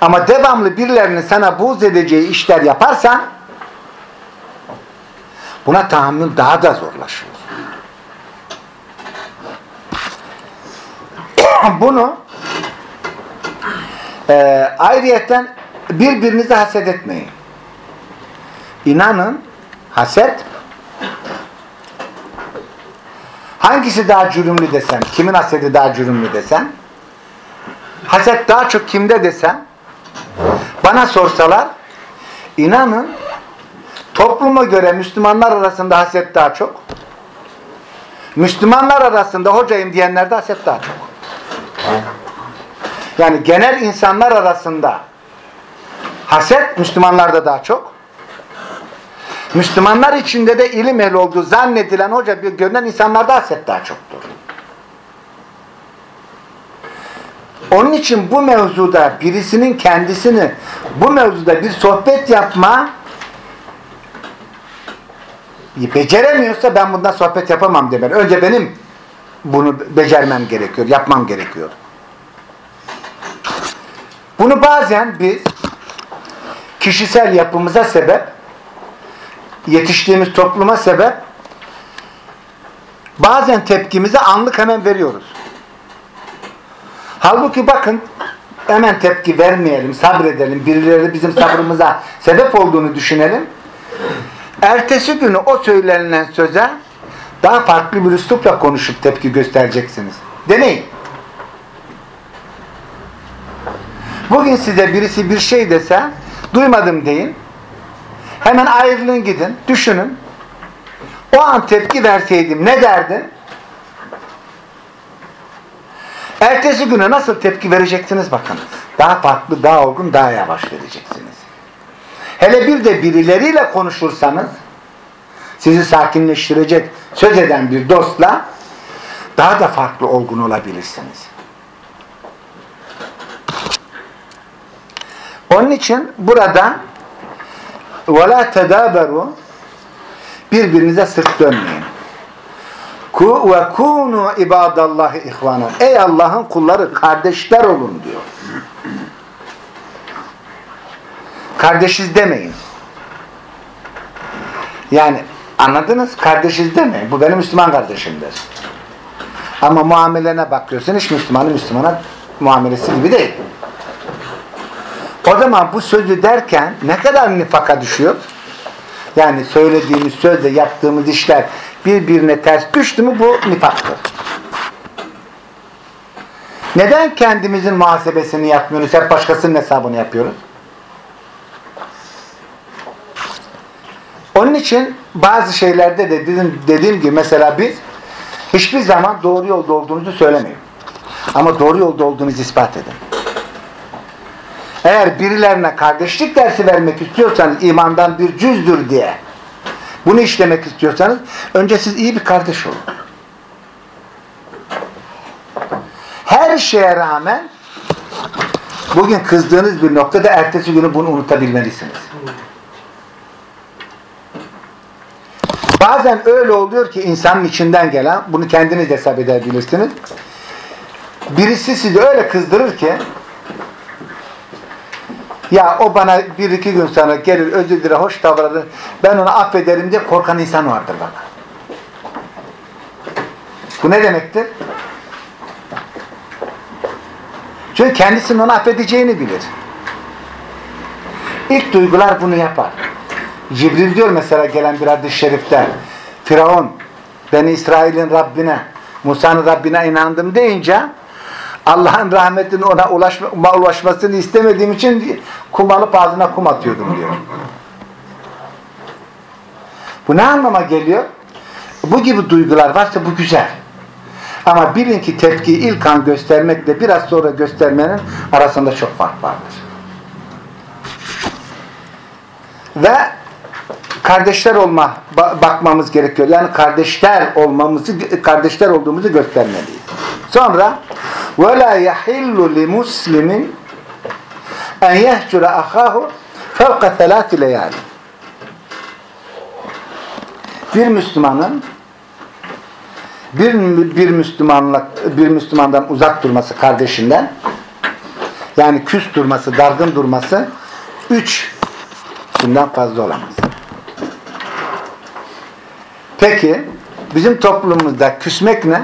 Ama devamlı birilerinin sana buğz edeceği işler yaparsan buna tahammül daha da zorlaşıyor. Bunu e, ayrıyeten birbirinize haset etmeyin. İnanın haset hangisi daha cürümlü desem, kimin hasedi daha cürümlü desem haset daha çok kimde desem bana sorsalar inanın topluma göre Müslümanlar arasında haset daha çok Müslümanlar arasında hocayım diyenlerde haset daha çok. Yani genel insanlar arasında haset Müslümanlarda daha çok. Müslümanlar içinde de ilim ehli olduğu zannedilen hoca bir görünen insanlarda haset daha çoktur. Onun için bu mevzuda birisinin kendisini bu mevzuda bir sohbet yapma beceremiyorsa ben bundan sohbet yapamam demen. Önce benim bunu becermem gerekiyor, yapmam gerekiyor. Bunu bazen biz kişisel yapımıza sebep, yetiştiğimiz topluma sebep, bazen tepkimizi anlık hemen veriyoruz. Halbuki bakın hemen tepki vermeyelim, sabredelim, birileri bizim sabrımıza sebep olduğunu düşünelim. Ertesi günü o söylenilen söze daha farklı bir üslupla konuşup tepki göstereceksiniz. Deneyin. Bugün size birisi bir şey dese duymadım deyin. Hemen ayrılın gidin. Düşünün. O an tepki verseydim ne derdin? Ertesi güne nasıl tepki vereceksiniz bakın. Daha farklı, daha olgun, daha yavaş vereceksiniz. Hele bir de birileriyle konuşursanız sizi sakinleştirecek söz eden bir dostla daha da farklı olgun olabilirsiniz. Onun için burada وَلَا تَدَابَرُوا Birbirinize sırt dönmeyin. Ve kunu ibadallahi ihvanan. Ey Allah'ın kulları kardeşler olun diyor. Kardeşiz demeyin. Yani anladınız? Kardeşiz demeyin. Bu benim Müslüman kardeşimdir. Ama muamelene bakıyorsun hiç Müslümanı Müslümana muamelesi gibi değil. O zaman bu sözü derken ne kadar nifaka düşüyor? Yani söylediğimiz sözle yaptığımız işler birbirine ters düştü mü bu nifaktır. Neden kendimizin muhasebesini yapmıyoruz? Hep başkasının hesabını yapıyoruz. Onun için bazı şeylerde de dedim, dediğim gibi mesela biz hiçbir zaman doğru yolda olduğunuzu söylemeyin. Ama doğru yolda olduğunuzu ispat edin. Eğer birilerine kardeşlik dersi vermek istiyorsanız imandan bir cüzdür diye bunu işlemek istiyorsanız önce siz iyi bir kardeş olun. Her şeye rağmen bugün kızdığınız bir noktada ertesi günü bunu unutabilmelisiniz. Bazen öyle oluyor ki insanın içinden gelen, bunu kendiniz hesap edebilirsiniz. Birisi sizi öyle kızdırır ki ya o bana bir iki gün sonra gelir özür diler, hoş davranır. Ben onu affederim diye korkan insan vardır bak. Bu ne demektir? Çünkü kendisinin onu affedeceğini bilir. İlk duygular bunu yapar. Cibril diyor mesela gelen bir hadis-i şerifte Firavun Beni İsrail'in Rabbine Musa'nın Rabbine inandım deyince Allah'ın rahmetinin ona ulaşma, ulaşmasını istemediğim için kum alıp ağzına kum atıyordum diyor. Bu ne anlama geliyor? Bu gibi duygular varsa bu güzel. Ama bilin ki tepkiyi ilk an göstermekle biraz sonra göstermenin arasında çok fark vardır. Ve kardeşler olma bakmamız gerekiyor. Yani kardeşler olmamızı kardeşler olduğumuzu göstermeliyiz. Sonra ve la yahillu li muslimin en yehcure ahahu fevka selati leyali. Bir Müslümanın bir bir Müslümanla bir Müslümandan uzak durması kardeşinden yani küs durması, dargın durması üç bundan fazla olamaz. Peki bizim toplumumuzda küsmek ne?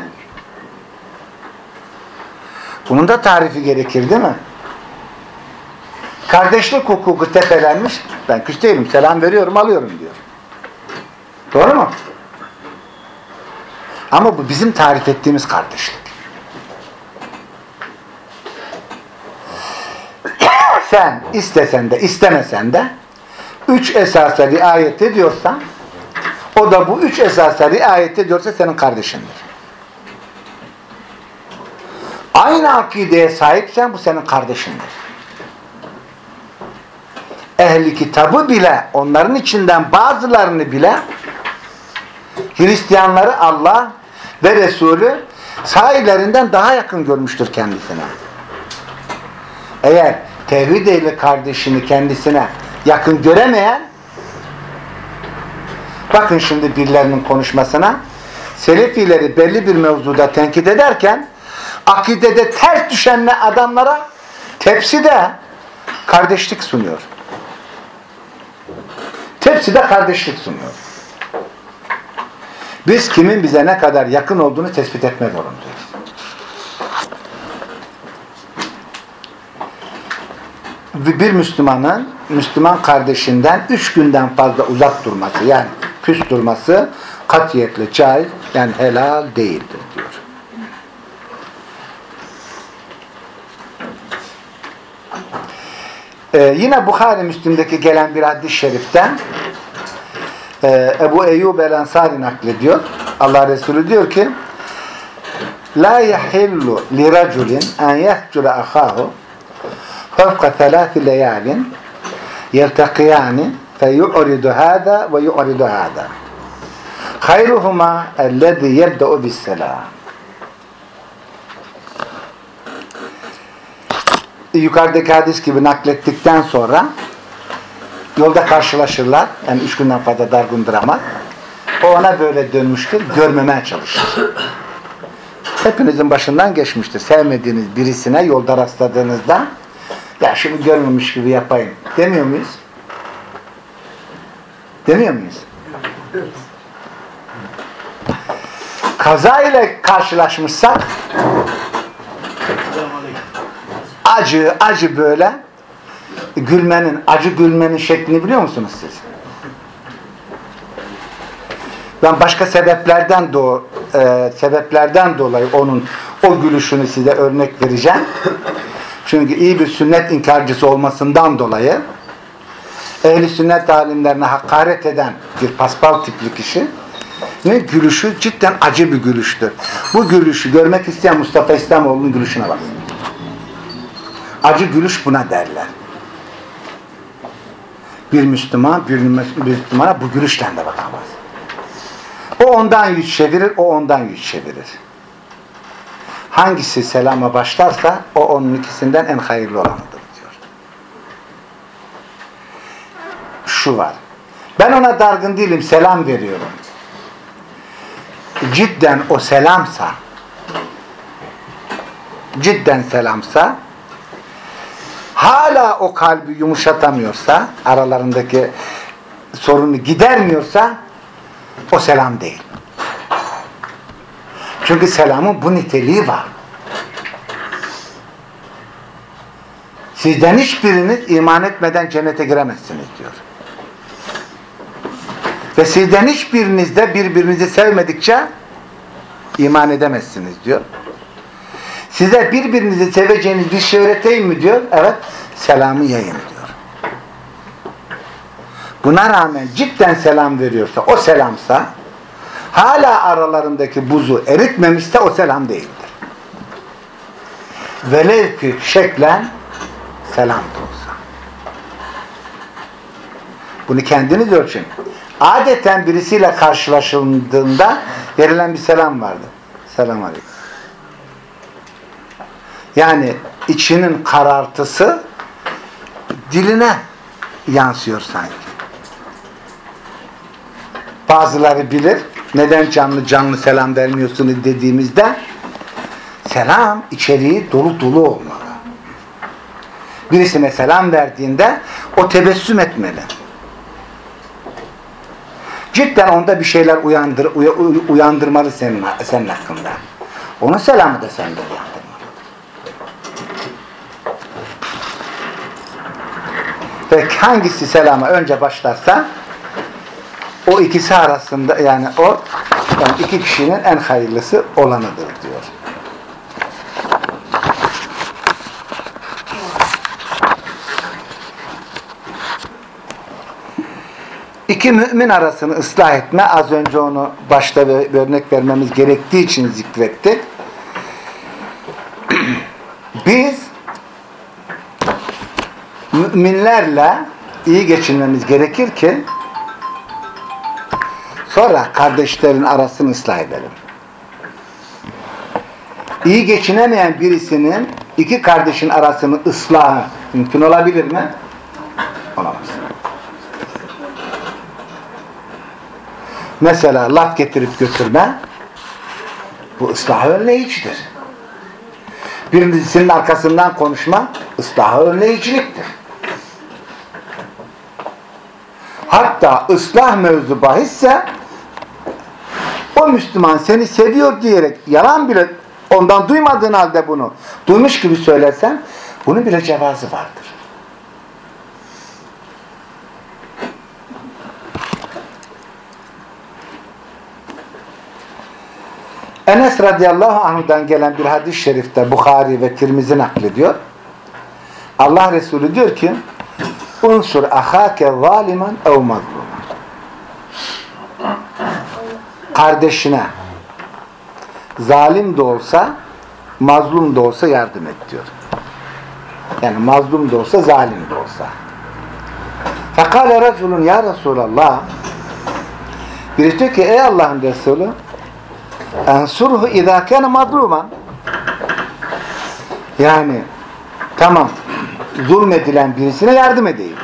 Bunun da tarifi gerekir değil mi? Kardeşlik hukuku tepelenmiş. Ben küs değilim. Selam veriyorum, alıyorum diyor. Doğru mu? Ama bu bizim tarif ettiğimiz kardeşlik. Sen istesen de istemesen de üç esasa riayet ediyorsan o da bu üç esasa riayet ediyorsa senin kardeşindir. Aynı akideye sahipsen bu senin kardeşindir. Ehli kitabı bile onların içinden bazılarını bile Hristiyanları Allah ve Resulü sahillerinden daha yakın görmüştür kendisine. Eğer tevhid ehli kardeşini kendisine yakın göremeyen bakın şimdi birilerinin konuşmasına Selefileri belli bir mevzuda tenkit ederken akidede ters düşen adamlara tepside kardeşlik sunuyor. Tepside kardeşlik sunuyor. Biz kimin bize ne kadar yakın olduğunu tespit etme zorundayız. Bir Müslümanın Müslüman kardeşinden üç günden fazla uzak durması yani küs durması katiyetle caiz yani helal değildir diyor. Ee, yine Bukhari Müslim'deki gelen bir hadis-i şeriften e, Ebu Eyyub el-Ensari naklediyor. Allah Resulü diyor ki La yahillu li raculin en yehcura ahahu fevka thalâthi leyalin yeltakiyani hâdâ ve yu'ridu hâdâ hayruhuma ellezî yebde'u bisselâm yukarıdaki hadis gibi naklettikten sonra yolda karşılaşırlar. Yani üç günden fazla dargındır ama o ona böyle dönmüştür. Görmemeye çalışır. Hepinizin başından geçmiştir. Sevmediğiniz birisine yolda rastladığınızda ya şunu görmemiş gibi yapayım. Demiyor muyuz? Demiyor muyuz? Kaza ile karşılaşmışsak acı acı böyle gülmenin, acı gülmenin şeklini biliyor musunuz siz? Ben başka sebeplerden do e, sebeplerden dolayı onun o gülüşünü size örnek vereceğim. Çünkü iyi bir sünnet inkarcısı olmasından dolayı ehli sünnet alimlerine hakaret eden bir paspal tipli kişi ne gülüşü cidden acı bir gülüştür. Bu gülüşü görmek isteyen Mustafa İslamoğlu'nun gülüşüne bakın. Acı gülüş buna derler. Bir Müslüman bir Müslümana bu gülüşle de bakamaz. O ondan yüz çevirir, o ondan yüz çevirir. Hangisi selama başlarsa o onun ikisinden en hayırlı olanıdır diyor. Şu var. Ben ona dargın değilim, selam veriyorum. Cidden o selamsa cidden selamsa hala o kalbi yumuşatamıyorsa aralarındaki sorunu gidermiyorsa o selam değil. Çünkü selamın bu niteliği var. Sizden hiçbiriniz iman etmeden cennete giremezsiniz diyor. Ve sizden hiçbiriniz de birbirinizi sevmedikçe iman edemezsiniz diyor. Size birbirinizi seveceğiniz bir şey öğreteyim mi diyor. Evet. Selamı yayın diyor. Buna rağmen cidden selam veriyorsa, o selamsa hala aralarındaki buzu eritmemişse o selam değildir. Velev ki şeklen selam da olsa. Bunu kendiniz ölçün. Adeten birisiyle karşılaşıldığında verilen bir selam vardı. Selam aleyküm. Yani içinin karartısı diline yansıyor sanki. Bazıları bilir neden canlı canlı selam vermiyorsunuz dediğimizde selam içeriği dolu dolu olmalı. Birisine selam verdiğinde o tebessüm etmeli. Cidden onda bir şeyler uyandır, uyandırmalı senin, senin hakkında. Onun selamı da sende uyandırmalı. Ve hangisi selama önce başlarsa o ikisi arasında yani o yani iki kişinin en hayırlısı olanıdır diyor. İki mümin arasını ıslah etme az önce onu başta bir örnek vermemiz gerektiği için zikrettik. Biz müminlerle iyi geçinmemiz gerekir ki sonra kardeşlerin arasını ıslah edelim. İyi geçinemeyen birisinin iki kardeşin arasını ıslahı mümkün olabilir mi? Olamaz. Mesela laf getirip götürme bu ıslahı önleyicidir. Birincisinin arkasından konuşma ıslahı önleyiciliktir. Hatta ıslah mevzu bahisse o Müslüman seni seviyor diyerek yalan bile ondan duymadığın halde bunu duymuş gibi söylersen bunun bile cevazı vardır. Enes radıyallahu anh'dan gelen bir hadis-i şerifte Bukhari ve Tirmizi naklediyor. Allah Resulü diyor ki unsur ahake zaliman ev mazluman kardeşine zalim de olsa mazlum da olsa yardım et diyor. Yani mazlum da olsa zalim de olsa. Fekale raculun ya Resulallah birisi diyor ki ey Allah'ın Resulü ensurhu izâ kâne mazluman yani tamam zulmedilen birisine yardım edeyim.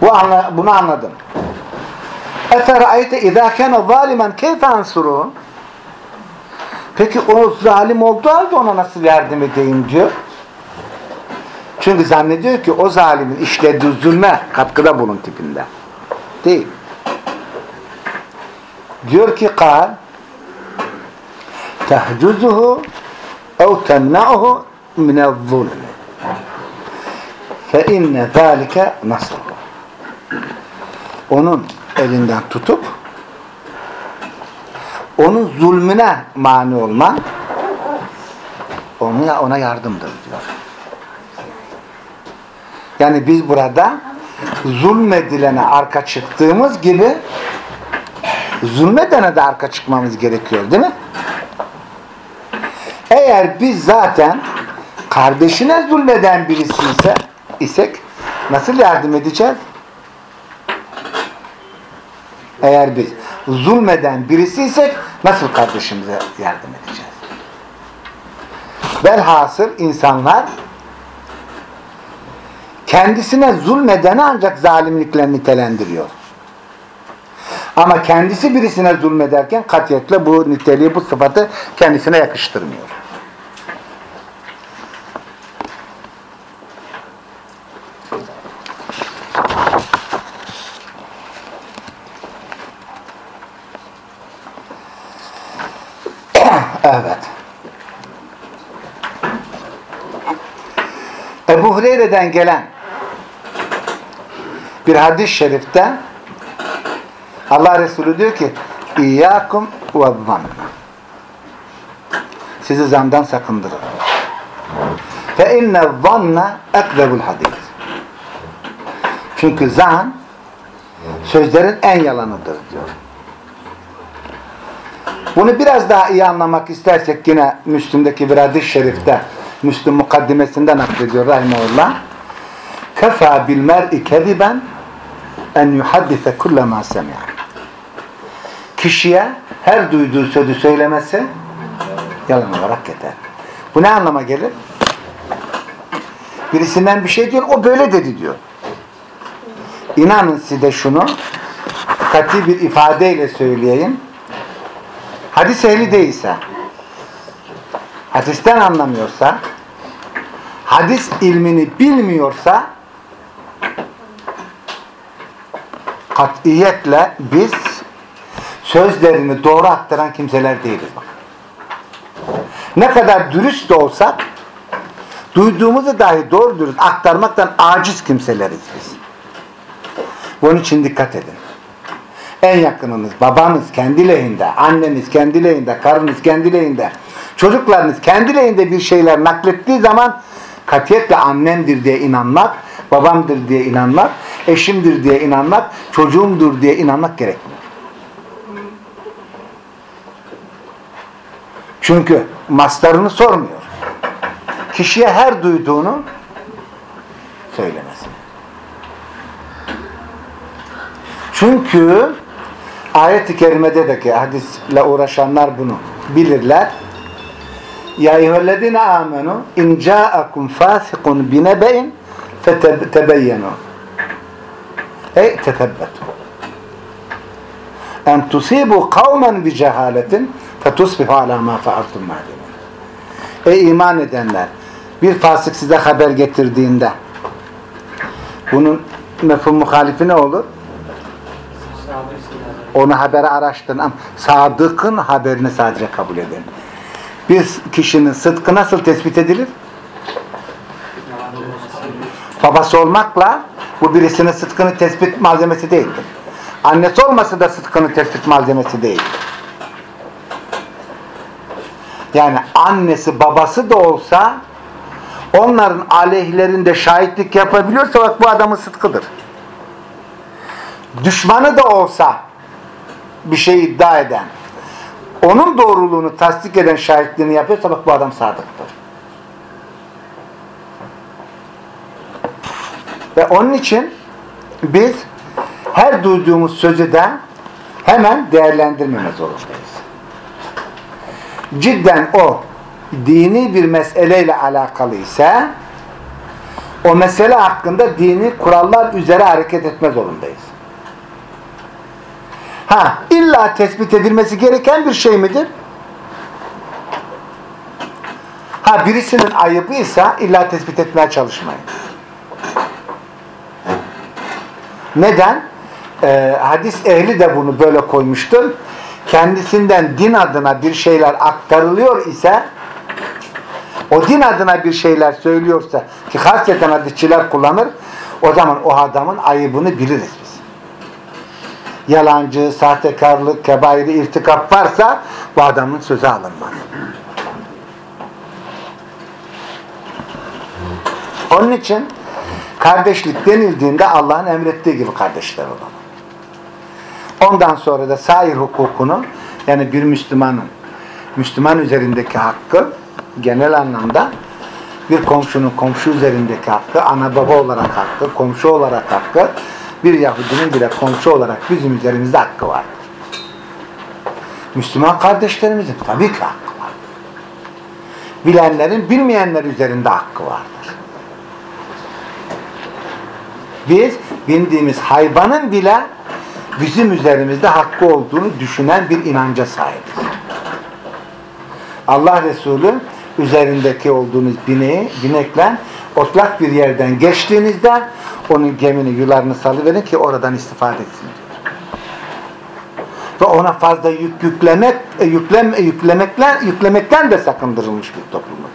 Bu anla, bunu anladım. Eferayte izâ kâne zâlimen keyfe ensuruhu Peki o zalim olduğu halde ona nasıl yardım edeyim diyor. Çünkü zannediyor ki o zalimin işlediği zulme katkıda bulun tipinde. Değil. Diyor ki kal tehcuzuhu ev temna'uhu minezzulm fe inne zâlike nasıl onun elinden tutup onun zulmüne mani olman ona, ona yardımdır diyor. Yani biz burada zulmedilene arka çıktığımız gibi zulmedene de arka çıkmamız gerekiyor değil mi? Eğer biz zaten kardeşine zulmeden birisi ise isek Nasıl yardım edeceğiz? Eğer biz zulmeden birisiysek nasıl kardeşimize yardım edeceğiz? Velhasıl insanlar kendisine zulmedeni ancak zalimlikle nitelendiriyor. Ama kendisi birisine zulmederken katiyetle bu niteliği, bu sıfatı kendisine yakıştırmıyor. Evet. Ebu Hureyre'den gelen bir hadis-i şerifte Allah Resulü diyor ki İyyâkum ve zan Sizi zandan sakındırın. Fe inne zanna ekzebul hadis. Çünkü zan sözlerin en yalanıdır diyor. Bunu biraz daha iyi anlamak istersek yine Müslüm'deki bir hadis-i şerifte Müslüm mukaddimesinden naklediyor Rahimahullah. Kefa bil mer'i keziben en yuhaddise kulle ma semi'a. Kişiye her duyduğu sözü söylemesi yalan olarak yeter. Bu ne anlama gelir? Birisinden bir şey diyor, o böyle dedi diyor. İnanın size şunu katı bir ifadeyle söyleyeyim. Hadis ehli değilse, hadisten anlamıyorsa, hadis ilmini bilmiyorsa katiyetle biz sözlerini doğru aktaran kimseler değiliz. Ne kadar dürüst de olsak duyduğumuzu dahi doğru dürüst aktarmaktan aciz kimseleriz biz. Bunun için dikkat edin. En yakınınız, babanız kendi lehinde, anneniz kendi lehinde, karınız kendi lehinde, çocuklarınız kendi lehinde bir şeyler naklettiği zaman katiyetle annemdir diye inanmak, babamdır diye inanmak, eşimdir diye inanmak, çocuğumdur diye inanmak gerekmiyor. Çünkü maslarını sormuyor. Kişiye her duyduğunu söylemesi. Çünkü ayet-i kerimede de ki hadisle uğraşanlar bunu bilirler. Ya eyyühellezine amenu in ca'akum fasikun binebe'in fetebeyyenu ey tetebbetu en tusibu kavmen bi cehaletin fetusbihu ala ma faaltum ma'limin ey iman edenler bir fasık size haber getirdiğinde bunun mefhum muhalifi ne olur? Onu haberi araştırın ama sadıkın haberini sadece kabul edin. Bir kişinin sıdkı nasıl tespit edilir? Babası olmakla bu birisinin sıdkını tespit malzemesi değildir. Annesi olması da sıdkını tespit malzemesi değildir. Yani annesi babası da olsa onların aleyhlerinde şahitlik yapabiliyorsa bak bu adamın sıdkıdır. Düşmanı da olsa bir şey iddia eden onun doğruluğunu tasdik eden şahitliğini yapıyorsa bak bu adam sadıktır. Ve onun için biz her duyduğumuz sözü de hemen değerlendirmeme zorundayız. Cidden o dini bir meseleyle alakalı ise o mesele hakkında dini kurallar üzere hareket etme zorundayız. Ha, illa tespit edilmesi gereken bir şey midir? Ha, birisinin ayıbıysa illa tespit etmeye çalışmayın. Neden? Ee, hadis ehli de bunu böyle koymuştur. Kendisinden din adına bir şeyler aktarılıyor ise o din adına bir şeyler söylüyorsa ki hasreten hadisçiler kullanır o zaman o adamın ayıbını biliriz biz. Yalancı, sahtekarlık, kebairi irtikap varsa bu adamın sözü alınmaz. Onun için kardeşlik denildiğinde Allah'ın emrettiği gibi kardeşler olalım. Ondan sonra da sair hukukunu yani bir Müslümanın Müslüman üzerindeki hakkı genel anlamda bir komşunun komşu üzerindeki hakkı, ana baba olarak hakkı, komşu olarak hakkı, bir Yahudinin bile komşu olarak bizim üzerimizde hakkı vardır. Müslüman kardeşlerimizin tabii ki hakkı vardır. Bilenlerin bilmeyenler üzerinde hakkı vardır. Biz bindiğimiz hayvanın bile bizim üzerimizde hakkı olduğunu düşünen bir inanca sahibiz. Allah Resulü üzerindeki olduğunuz bineği, binekle otlak bir yerden geçtiğinizde onun gemini, yularını salıverin ki oradan istifade etsin. Ve ona fazla yük yüklemek, e, yüklem, e, yüklemekle, yüklemekten de sakındırılmış bir toplumuz.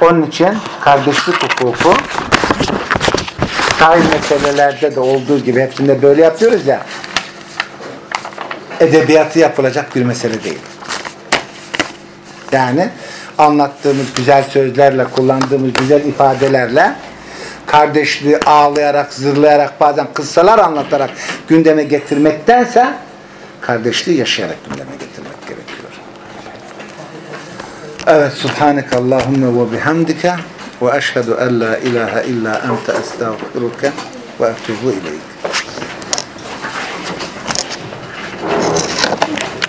Onun için kardeşlik hukuku sahil meselelerde de olduğu gibi hepsinde böyle yapıyoruz ya edebiyatı yapılacak bir mesele değil. Yani anlattığımız güzel sözlerle, kullandığımız güzel ifadelerle kardeşliği ağlayarak, zırlayarak, bazen kıssalar anlatarak gündeme getirmektense kardeşliği yaşayarak gündeme getirmek gerekiyor. Evet, Subhaneke Allahümme ve bihamdike ve eşhedü en la ilahe illa ente estağfiruke ve etubu ileyk.